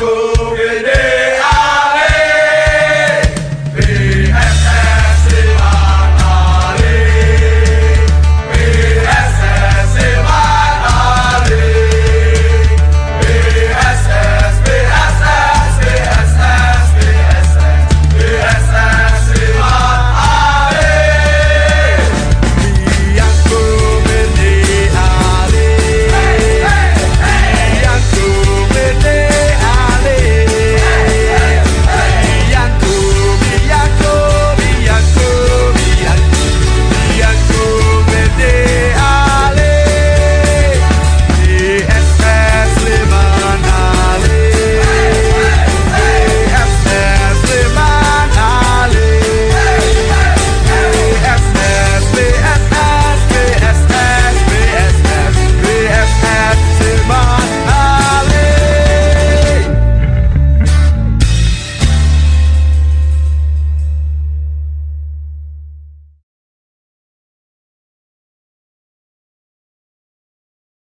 go.